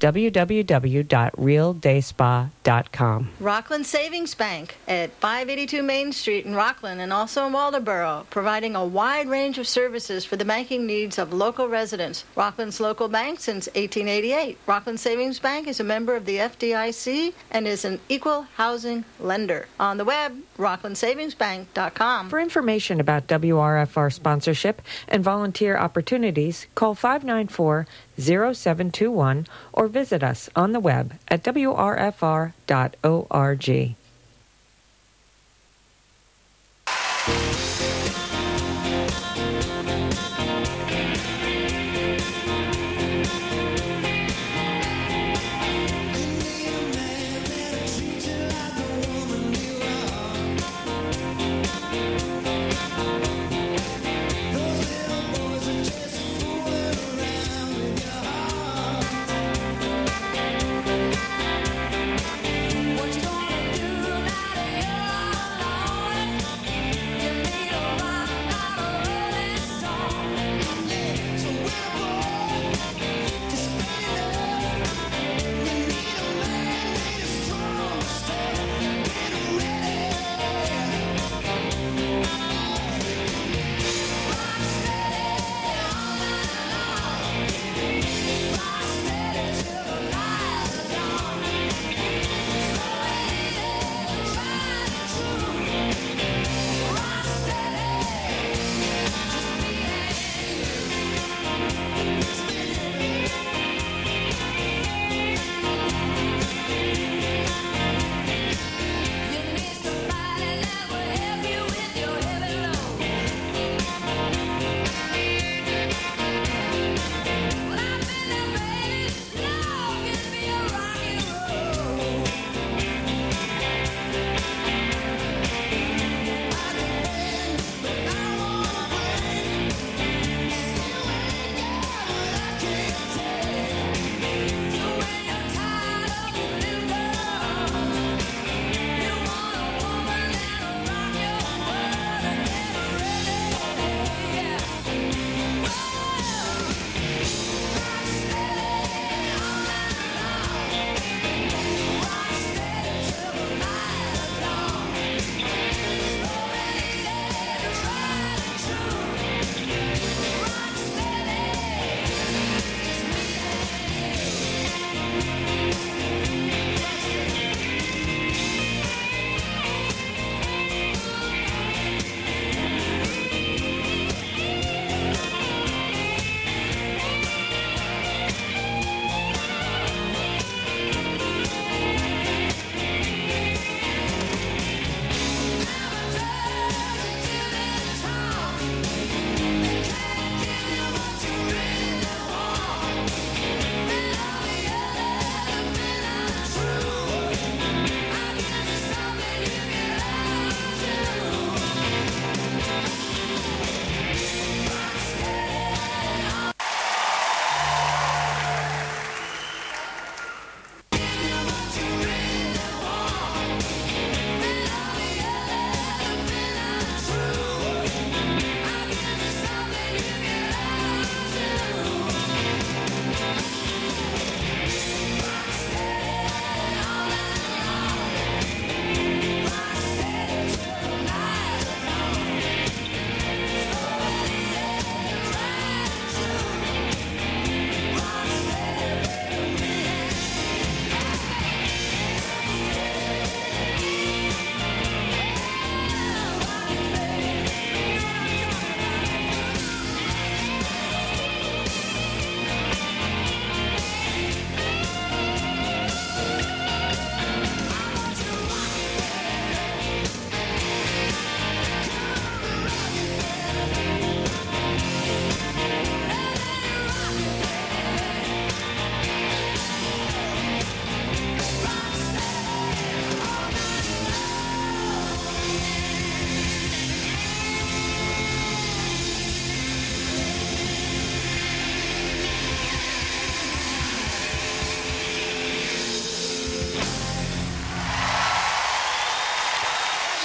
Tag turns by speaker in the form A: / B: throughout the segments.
A: www.realdayspa.com.
B: Rockland Savings Bank at 582 Main Street in Rockland and also in Waldoboro, providing a wide range of services for the banking needs of local residents. Rockland's local bank since 1888. Rockland Savings Bank is a member of the FDIC and is an equal housing lender. On the web, rocklandsavingsbank.com.
A: For information about WRFR sponsorship and volunteer opportunities, call 594 0721 or visit us on the web at wrfr.org.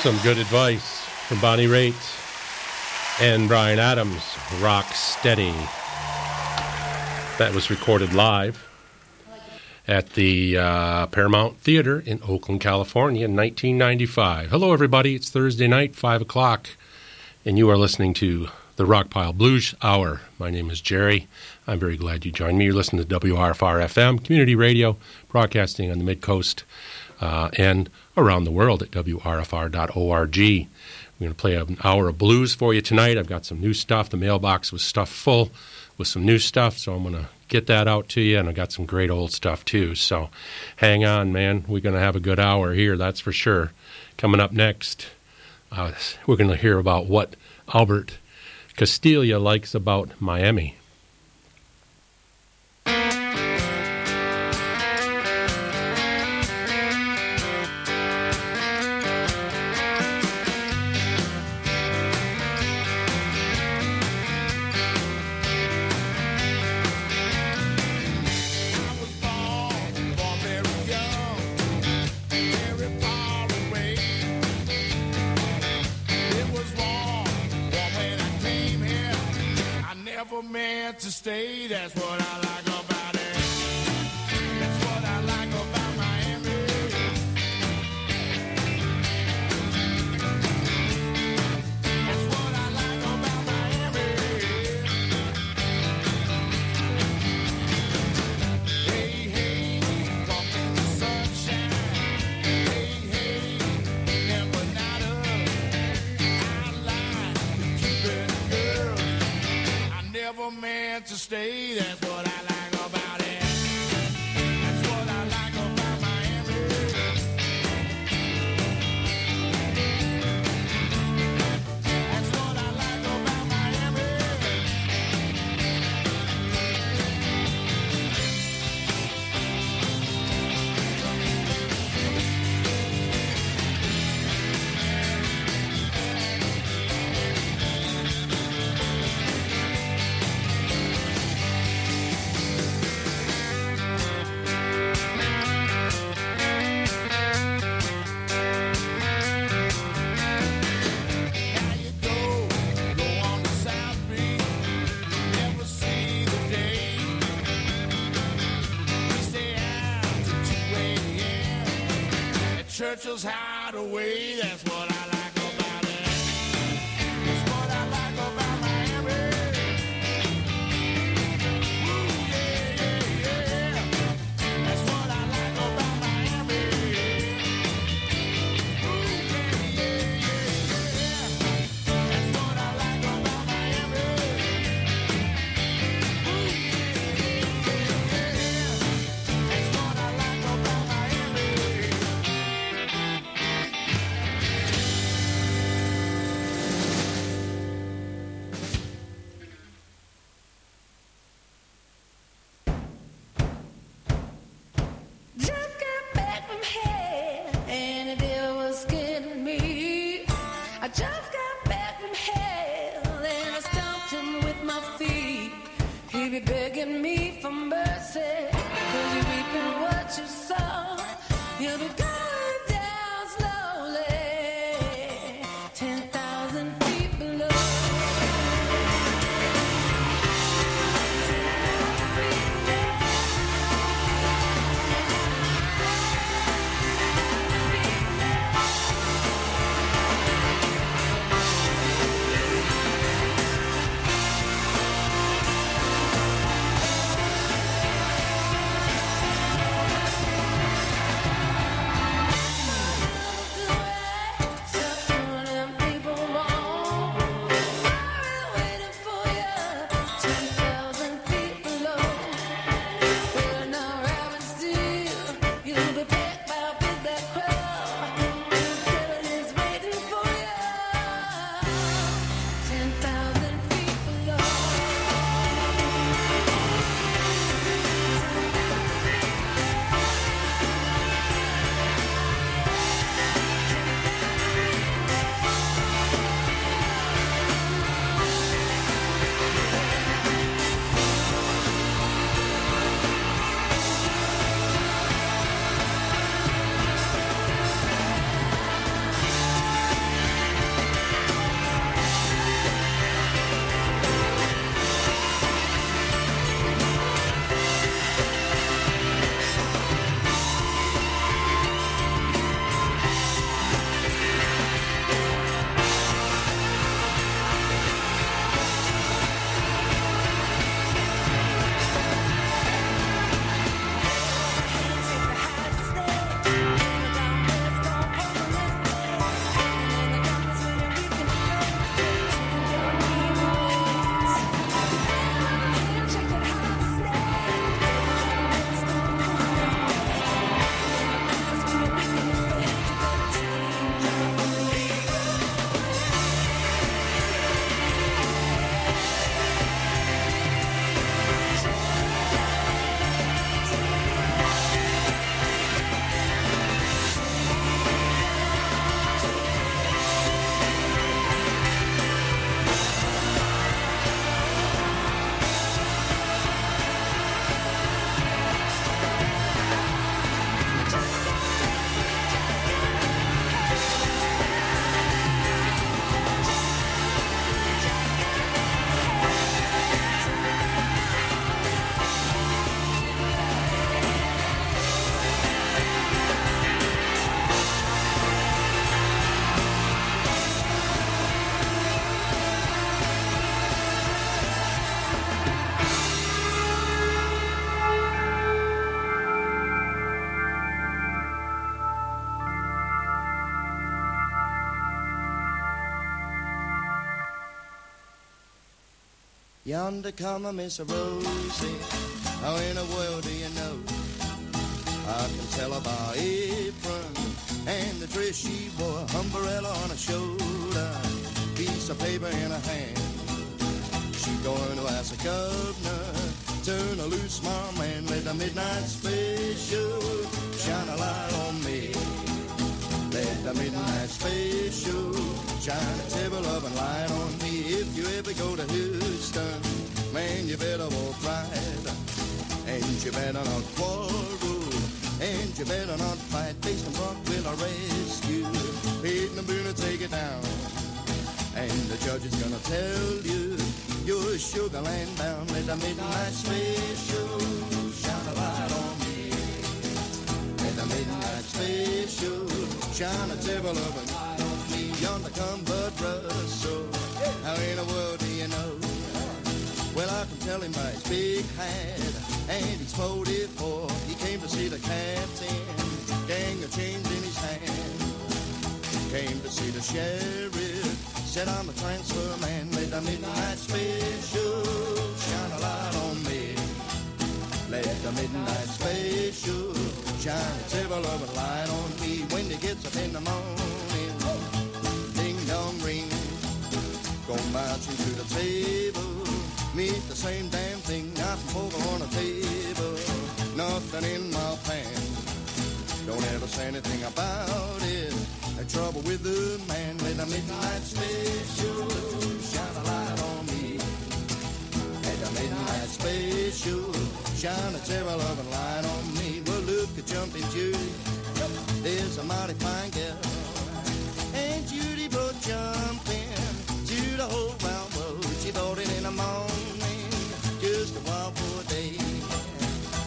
C: Some good advice from Bonnie Raitt and Bryan Adams, Rock Steady. That was recorded live. at the uh, Paramount Theater in Oakland, California in 1995. Hello, everybody. It's Thursday night, 5 o'clock, and you are listening to the Rockpile Blues Hour. My name is Jerry. I'm very glad you joined me. You're listening to WRFR FM, community radio, broadcasting on the Mid Coast uh, and around the world at WRFR.org. We're going to play an hour of blues for you tonight. I've got some new stuff. The mailbox was stuffed full with some new stuff, so I'm going to get that out to you. And I've got some great old stuff too. So hang on, man. We're going to have a good hour here, that's for sure. Coming up next, uh, we're going to hear about what Albert Castiglia likes about Miami.
D: Churchill's hideaway. That's what
E: Yonder come a Miss Rosie. How in the world do you know? I can tell her by apron and the dress she wore, umbrella on her shoulder, piece of paper in her hand. She going to ask the governor, turn a loose my man, let the midnight special shine a light on me. Let the midnight special shine a table of a light on me. If you ever go to Houston, man, you better walk right. And you better not quarrel. And you better not fight. Face the front will arrest you. Hitting the boon take it down. And the judge is gonna tell you you're Sugarland bound. Let the midnight special shine a light on me. Let the midnight special shine a table of a light on me. Yonder come Bud Russell. How in the world do you know? Well, I can tell him by his big hat, and his he's 44. He came to see the captain, gang of chains in his hand. Came to see the sheriff, said I'm a transfer man. Let the midnight special shine a light on me. Let the midnight special shine of a light on me. When he gets up in the morning, go marching to the table. Meet the same damn thing, nothing poker on a table, nothing in my pan. Don't ever say anything about it. Had trouble with the man, let the midnight special shine a light on me. Had the midnight special shine a of a light on me. Well, look at jumping Judy, there's a mighty fine girl. And Judy jumping to the whole round world. She bought it in the morning, just a while for a day.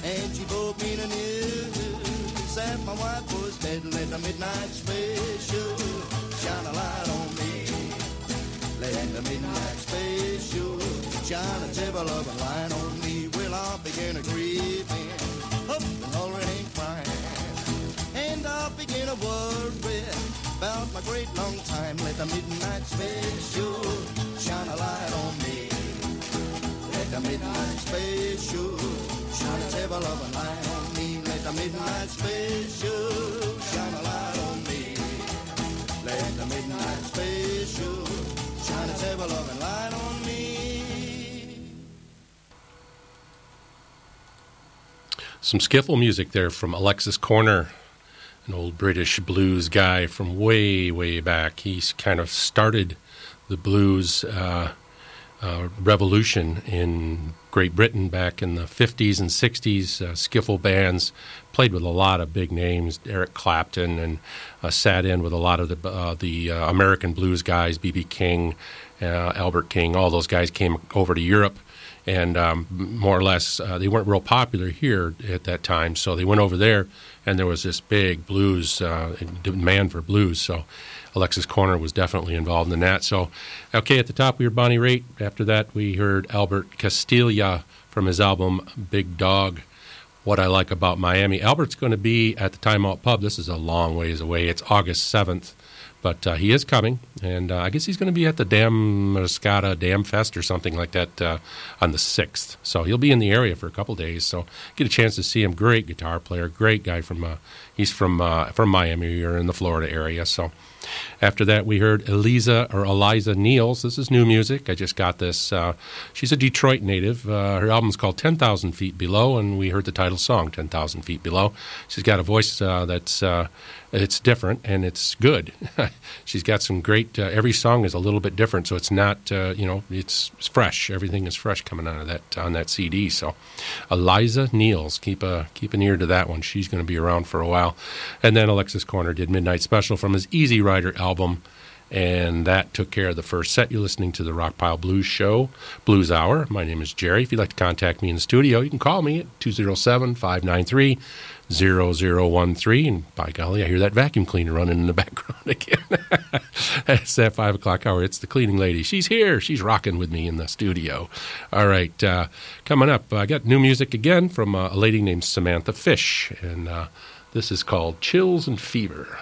E: And she brought me the news that my wife was dead. Let the midnight special shine a light on me. Let the midnight special shine a table of a light on me. Well, I'll begin a grieving, and already crying. And I'll begin a worry about my great long time. Let the midnight special shine a light on me. Let the midnight special shine a light on me. Let the midnight special shine a light on me. Let the midnight special shine a light on me.
C: Some skiffle music there from Alexis Korner, an old British blues guy from way, way back. He kind of started the blues uh, uh, revolution in Great Britain back in the 50s and 60s. Uh, skiffle bands played with a lot of big names, Eric Clapton, and uh, sat in with a lot of the, uh, the American blues guys, B.B. King, Albert King. All those guys came over to Europe and um, more or less uh, they weren't real popular here at that time. So they went over there, and there was this big blues uh, demand for blues. So Alexis Korner was definitely involved in that. So, okay, at the top we heard Bonnie Raitt. After that, we heard Albert Castiglia from his album Big Dog. What I Like About Miami. Albert's going to be at the Time Out Pub. This is a long ways away. It's August 7th. But uh, he is coming, and uh, I guess he's going to be at the Damariscotta Dam Fest or something like that uh, on the 6th. So he'll be in the area for a couple days. So get a chance to see him. Great guitar player, great guy from he's from from Miami or in the Florida area. So after that, we heard Eliza or Eliza Neals. This is new music. I just got this. She's a Detroit native. Her album's called 10,000 Feet Below, and we heard the title song, 10,000 Feet Below. She's got a voice that's it's different and it's good. She's got some great. Uh, every song is a little bit different, so it's not uh, you know it's, it's fresh. Everything is fresh coming out of that on that CD. So, Eliza Neals, keep a keep an ear to that one. She's going to be around for a while. And then Alexis Korner did Midnight Special from his Easy Rider album. And that took care of the first set. You're listening to the Rockpile Blues Show, Blues Hour. My name is Jerry. If you'd like to contact me in the studio, you can call me at 207 593 0013. And by golly, I hear that vacuum cleaner running in the background again. it's that 5 o'clock hour. It's the cleaning lady. She's here. She's rocking with me in the studio. All right. Uh, coming up, I got new music again from uh, a lady named Samantha Fish. And uh, this is called Chills and Fever.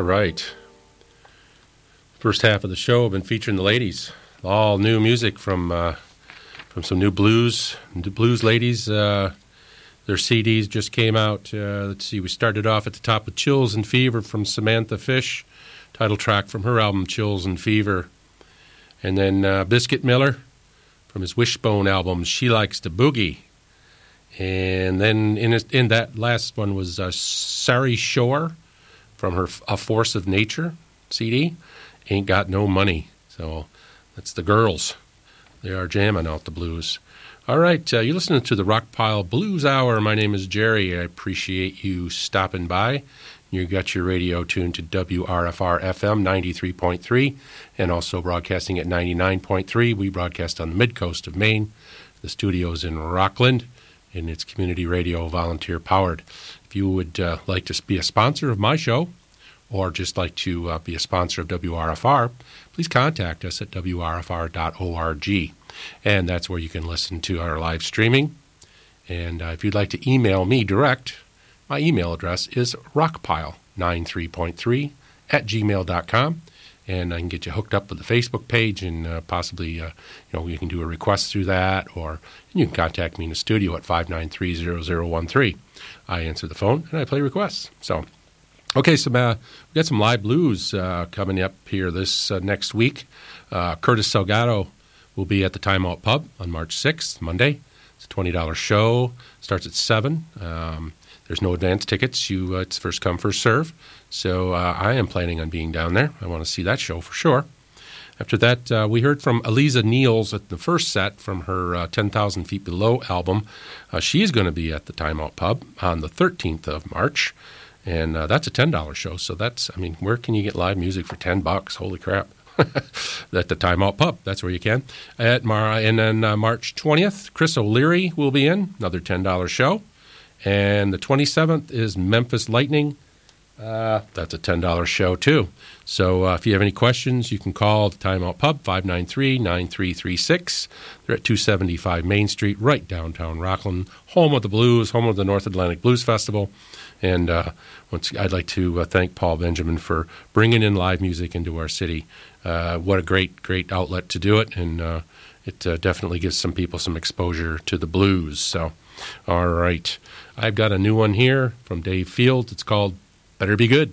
C: All right. First half of the show, I've been featuring the ladies. All new music from uh, from some new blues, new blues ladies. Uh, their CDs just came out. Uh, let's see, we started off at the top with Chills and Fever from Samantha Fish, title track from her album Chills and Fever. And then uh, Biscuit Miller from his Wishbone album She Likes to Boogie. And then in, in that last one was Sari Schorr from her A Force of Nature CD. Ain't Got No Money. So that's the girls. They are jamming out the blues. All right, uh, you're listening to the Rockpile Blues Hour. My name is Jerry. I appreciate you stopping by. You got your radio tuned to WRFR FM 93.3 and also broadcasting at 99.3. We broadcast on the mid coast of Maine. The studio is in Rockland, and it's community radio volunteer powered. If you would uh, like to be a sponsor of my show or just like to uh, be a sponsor of WRFR, please contact us at WRFR.org. And that's where you can listen to our live streaming And uh, if you'd like to email me direct, my email address is rockpile93.3 at gmail.com. And I can get you hooked up with the Facebook page and possibly, you know, you can do a request through that or you can contact me in the studio at 593 I answer the phone and I play requests. So, okay, so uh, we got some live blues uh, coming up here this uh, next week. Curtis Salgado will be at the Timeout Pub on March 6th, Monday. It's a $20 show, starts at 7. Um, there's no advance tickets. You, it's first come, first serve. So I am planning on being down there. I want to see that show for sure. After that, uh, we heard from Eliza Neals at the first set from her uh, 10,000 Feet Below album. Uh, she's going to be at the Timeout Pub on the 13th of March. And that's a $10 show. So that's, I mean, where can you get live music for 10 bucks? Holy crap. at the Timeout Pub. That's where you can. At Mar- and then March 20th, Chris O'Leary will be in, another $10 show. And the 27th is Memphis Lightning. That's a $10 show, too. So uh, if you have any questions, you can call the Timeout Pub, 593 9336. They're at 275 Main Street, right downtown Rockland, home of the blues, home of the North Atlantic Blues Festival. And uh, once, I'd like to uh, thank Paul Benjamin for bringing in live music into our city. What a great, great outlet to do it. And it definitely gives some people some exposure to the blues. So, all right. I've got a new one here from Dave Field. It's called Better Be Good.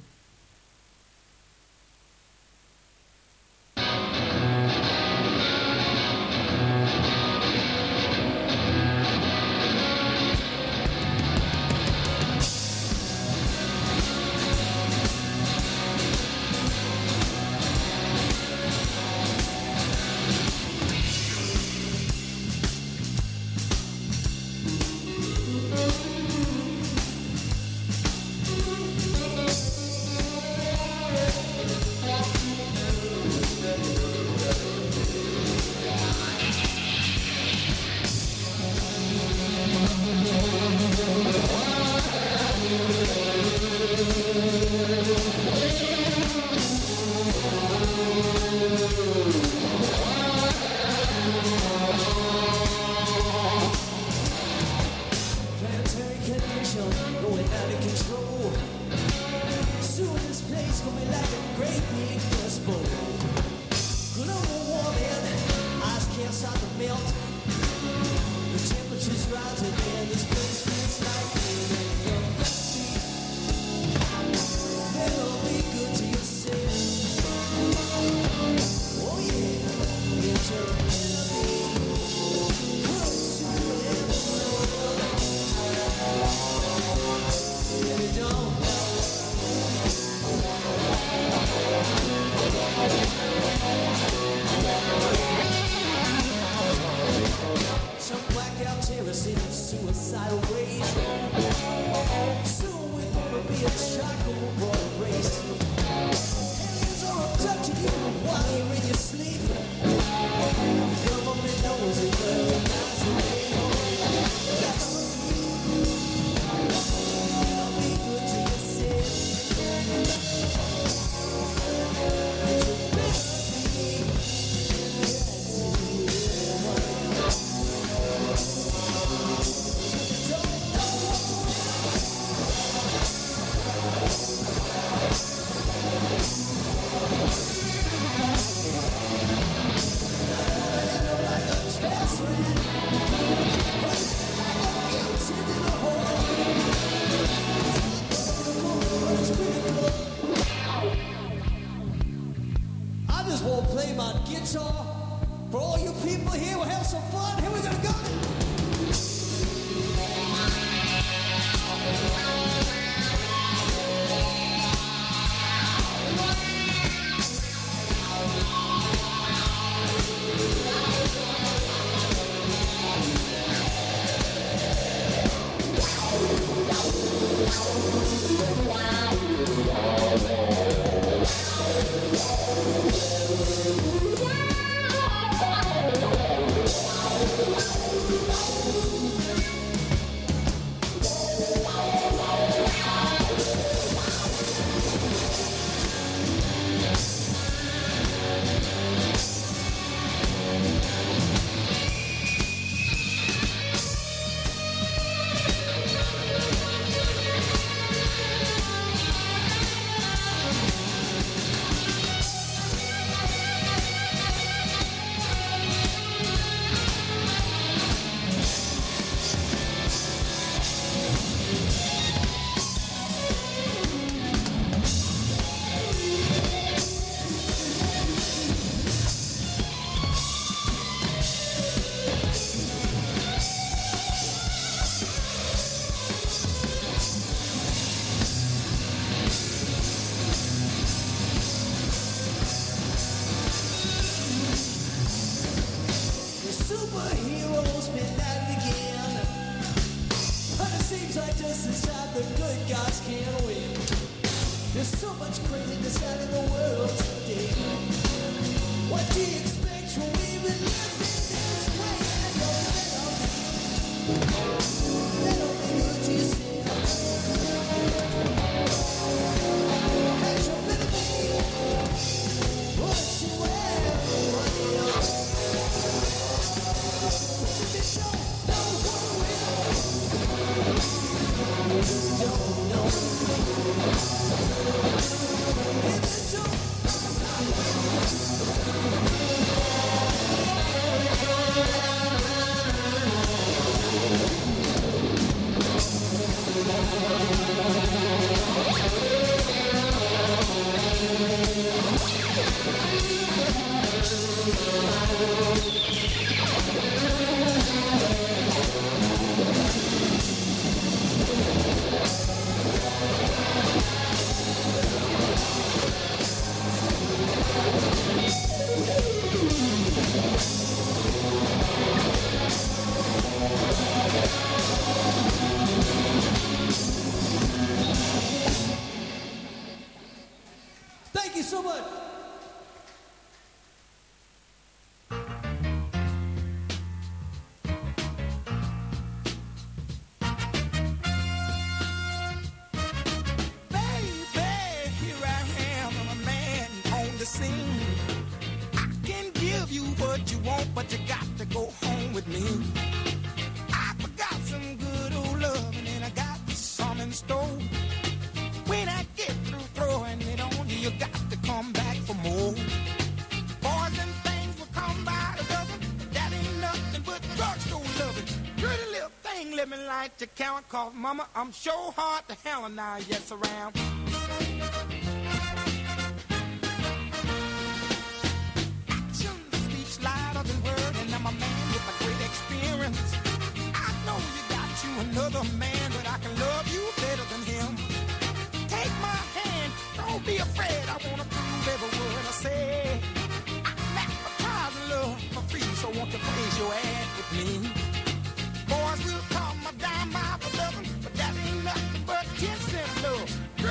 F: to
G: count, cause mama, I'm sure hard to hell and I yes around.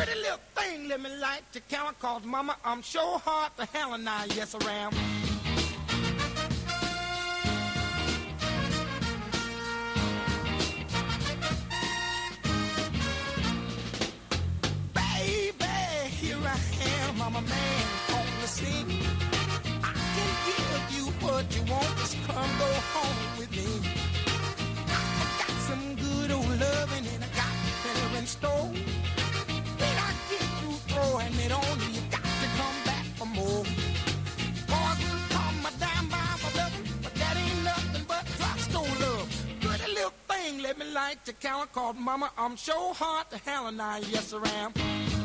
G: pretty little thing let me like to count, cause mama, I'm sure hard to handle now, yes I am. Baby, here I am, I'm a man on the scene. I can give you what you want, just come go home with me. I got some good old loving and I got better in store. like to count called Mama. I'm so hard to hell and I, yes, I am.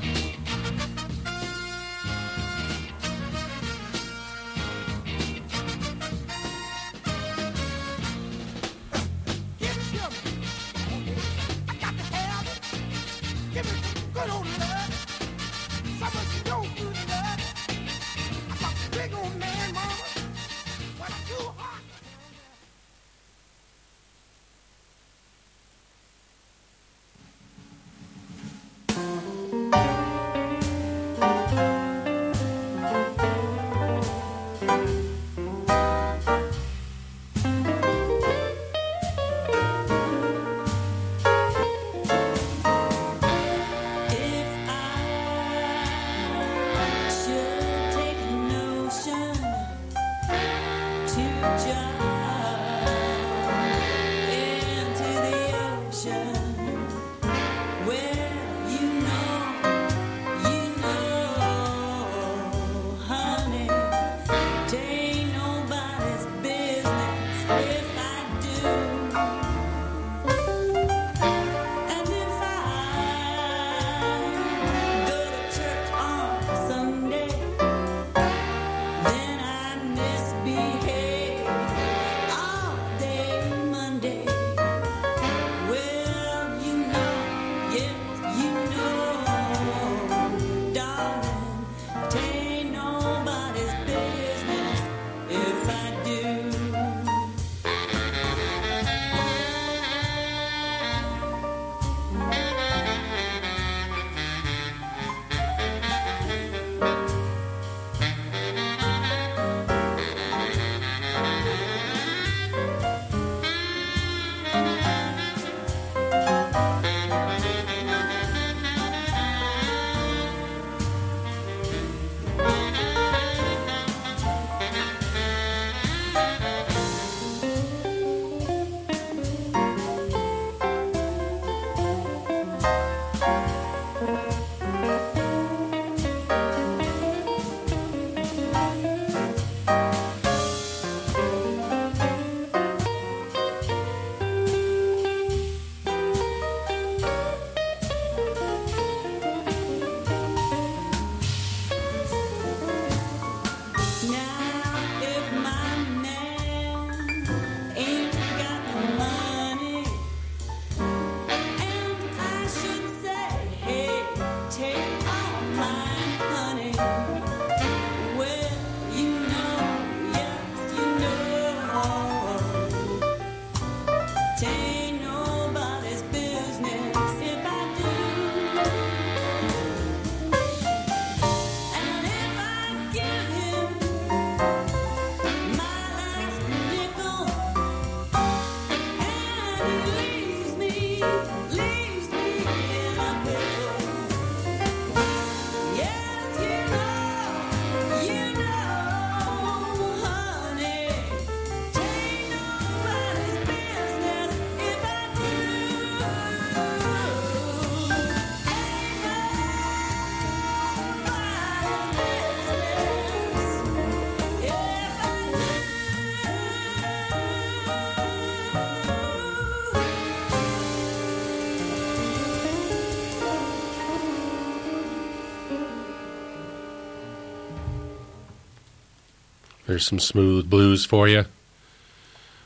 C: There's some smooth blues for you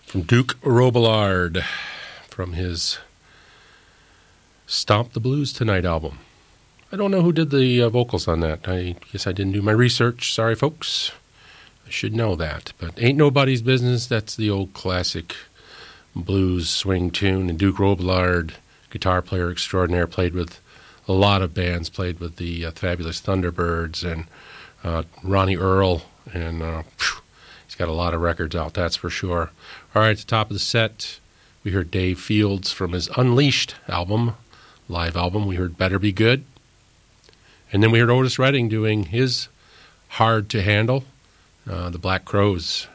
C: from Duke Robillard from his Stomp the Blues Tonight album. I don't know who did the uh, vocals on that. I guess I didn't do my research. Sorry, folks. I should know that. But Ain't Nobody's Business, that's the old classic blues swing tune. And Duke Robillard, guitar player extraordinaire, played with a lot of bands, played with the uh, Fabulous Thunderbirds and uh, Ronnie Earl. And uh, phew, he's got a lot of records out, that's for sure. All right, at the top of the set, we heard Dave Fields from his Unleashed album, live album. We heard Better Be Good. And then we heard Otis Redding doing his Hard to Handle. Uh, the Black Crowes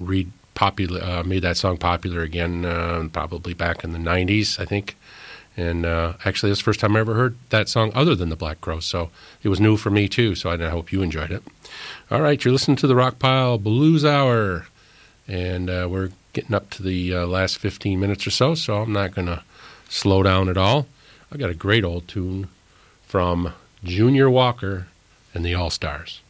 C: uh, made that song popular again, probably back in the 90s, I think. And uh, actually, it's the first time I ever heard that song other than the Black Crowes. So it was new for me, too. So I hope you enjoyed it. All right, you're listening to the Rockpile Blues Hour. And uh, we're getting up to the uh, last 15 minutes or so, so I'm not going to slow down at all. I've got a great old tune from Junior Walker and the All Stars.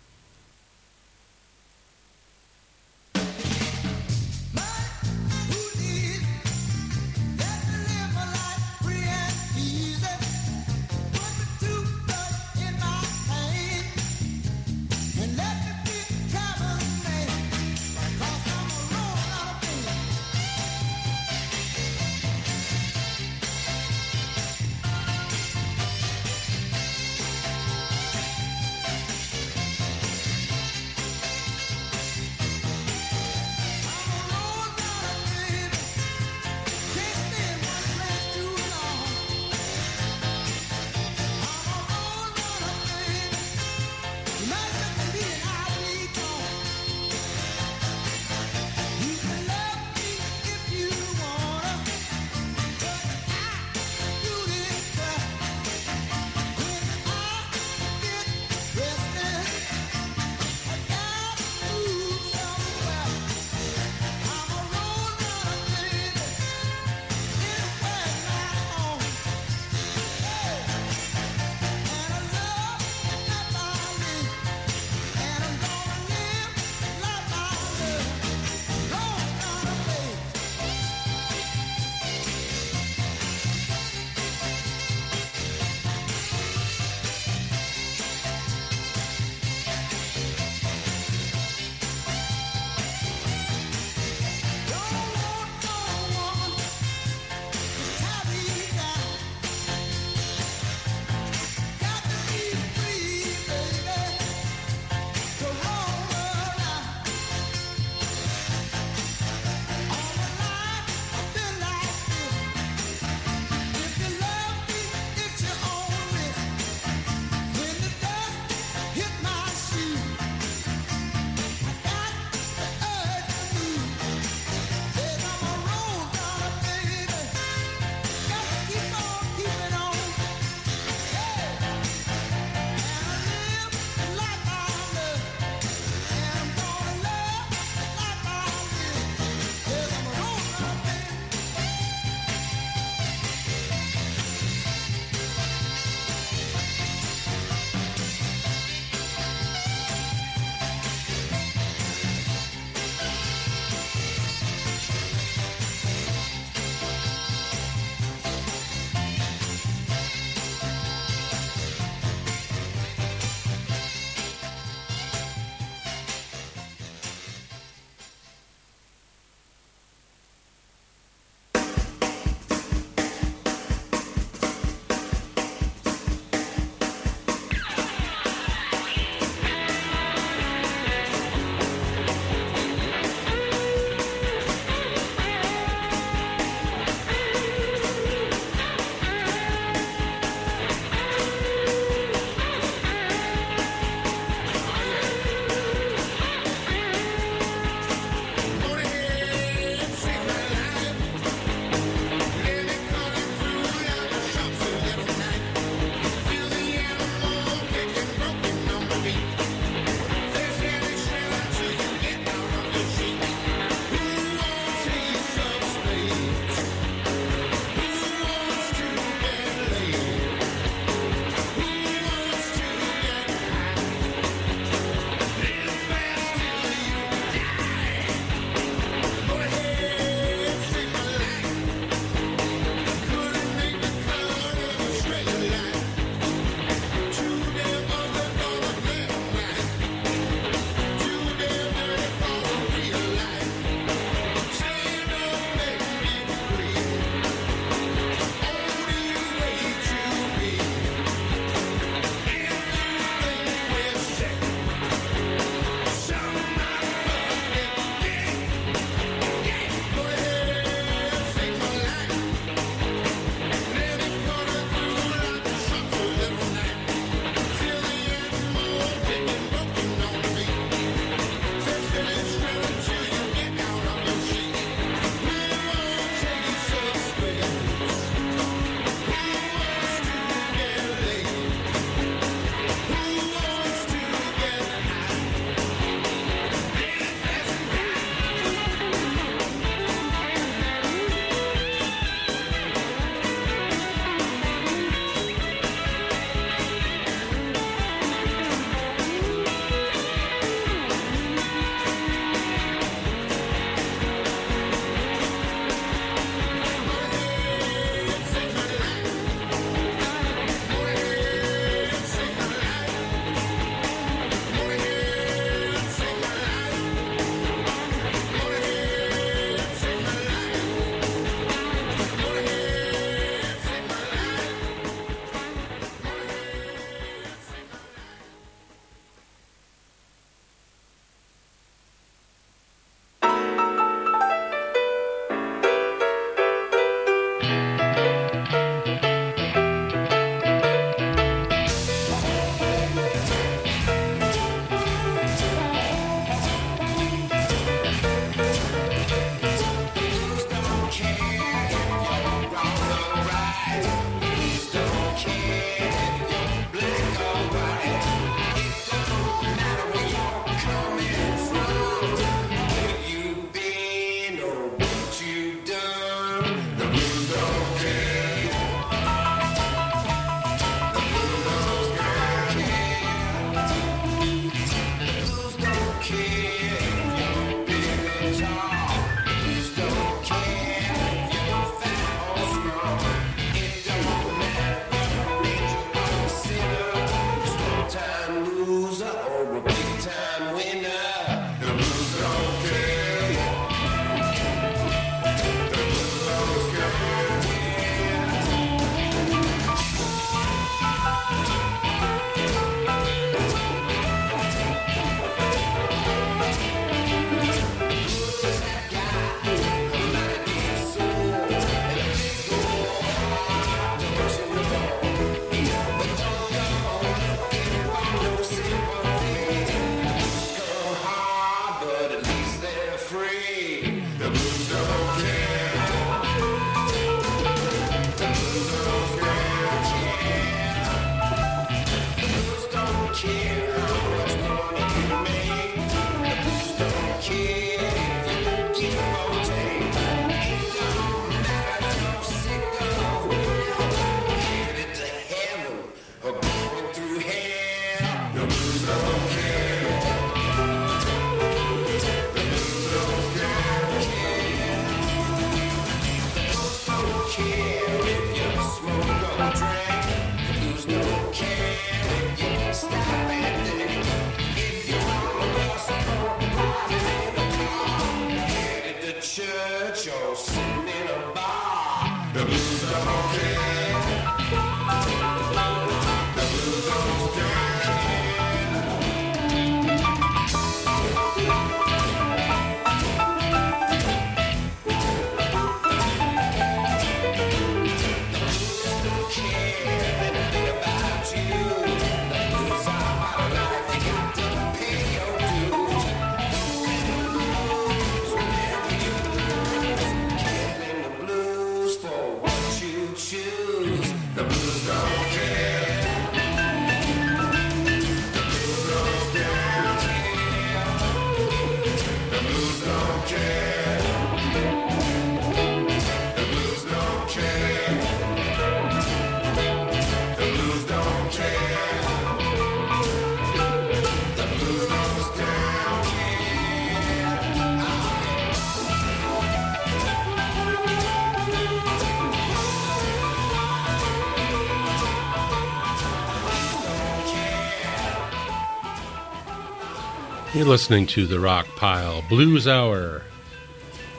C: Listening to the Rock Pile Blues Hour.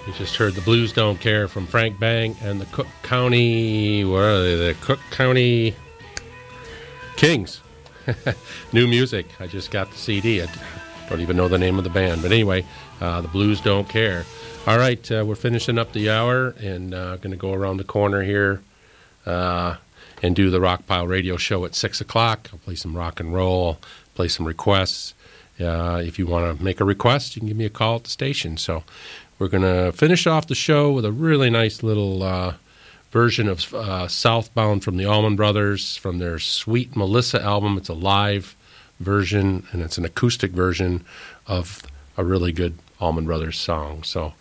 C: You just heard the Blues Don't Care from Frank Bang and the Cook County, what are they? The Cook County Kings. New music. I just got the CD. I don't even know the name of the band. But anyway, uh, the Blues Don't Care. All right, uh, we're finishing up the hour and uh, going to go around the corner here uh, and do the Rock Pile radio show at 6 o'clock. I'll play some rock and roll, play some requests. Uh, if you want to make a request, you can give me a call at the station. So we're going to finish off the show with a really nice little uh, version of uh, Southbound from the Allman Brothers from their Sweet Melissa album. It's a live version and it's an acoustic version of a really good Allman Brothers song. So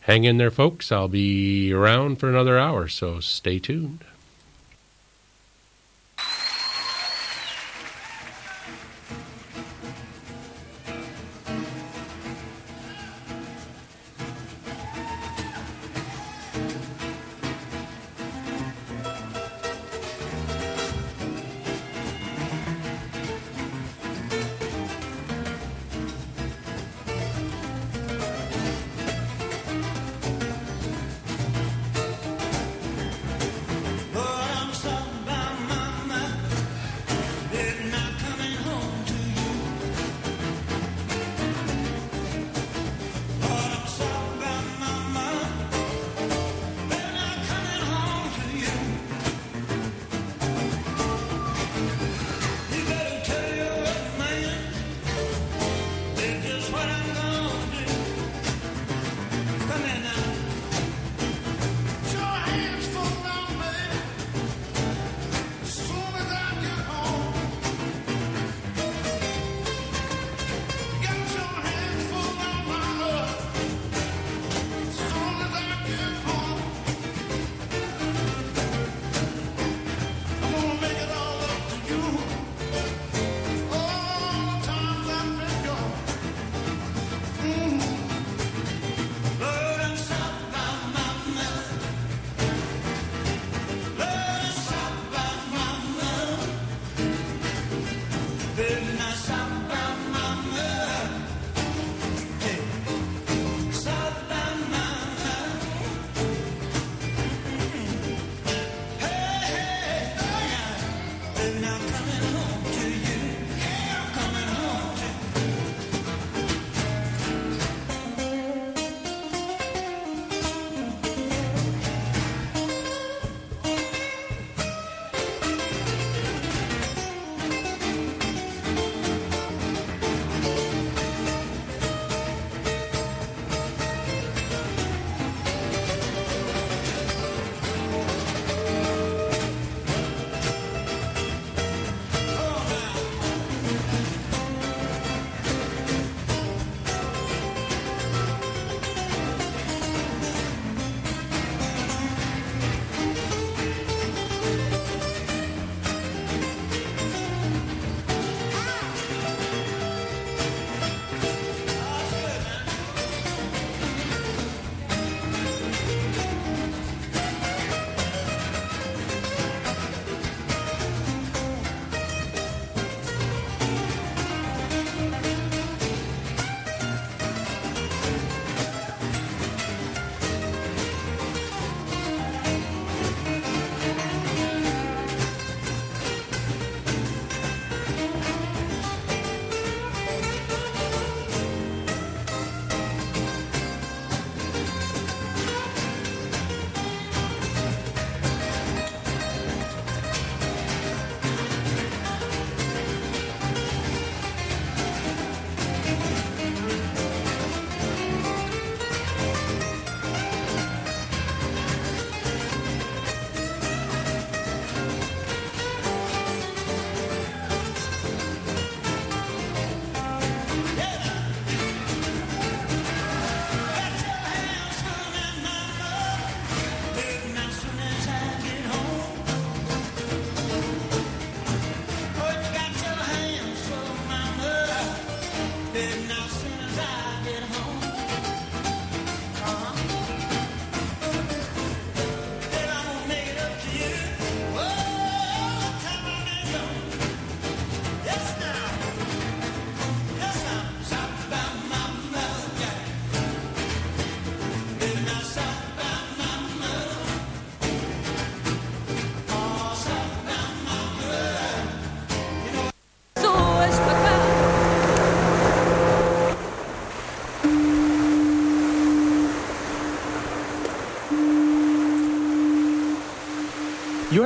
C: hang in there, folks. I'll be around for another hour, so stay tuned.
H: They're coming home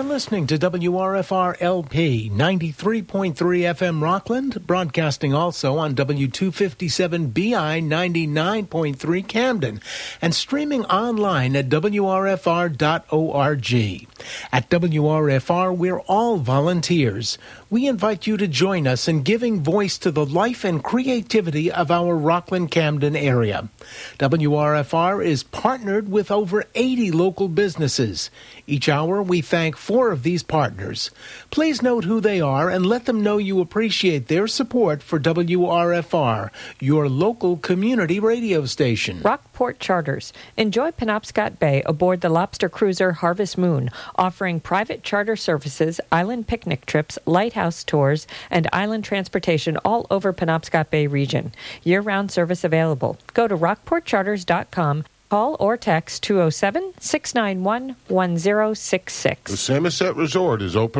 H: You're listening to WRFR LP 93.3 FM Rockland, broadcasting also on W257 BI 99.3 Camden, and streaming online at WRFR.org. At WRFR, we're all volunteers. We invite you to join us in giving voice to the life and creativity of our Rockland Camden area. WRFR is partnered with over 80 local businesses. Each hour, we thank four of these partners. Please note who they are and let them know you appreciate their support for WRFR, your local community radio station.
I: Rockport Charters. Enjoy Penobscot Bay aboard the lobster cruiser Harvest Moon, offering private charter services, island picnic trips, lighthouse tours, and island transportation all over Penobscot Bay region. Year round service available. Go to rockportcharters.com. Call or text 207 691 1066.
J: The Samoset Resort is open